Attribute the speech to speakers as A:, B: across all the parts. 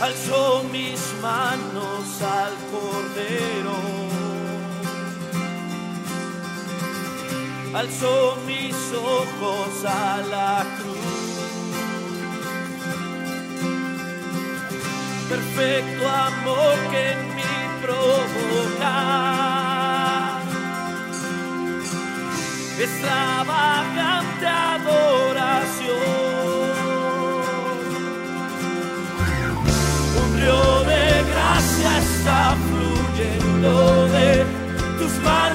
A: alzo mis manos al Cordero. Alzo mis ojos a la cruz. Perfecto amor que en mí provoca. Adoración. De tus manos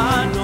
A: mis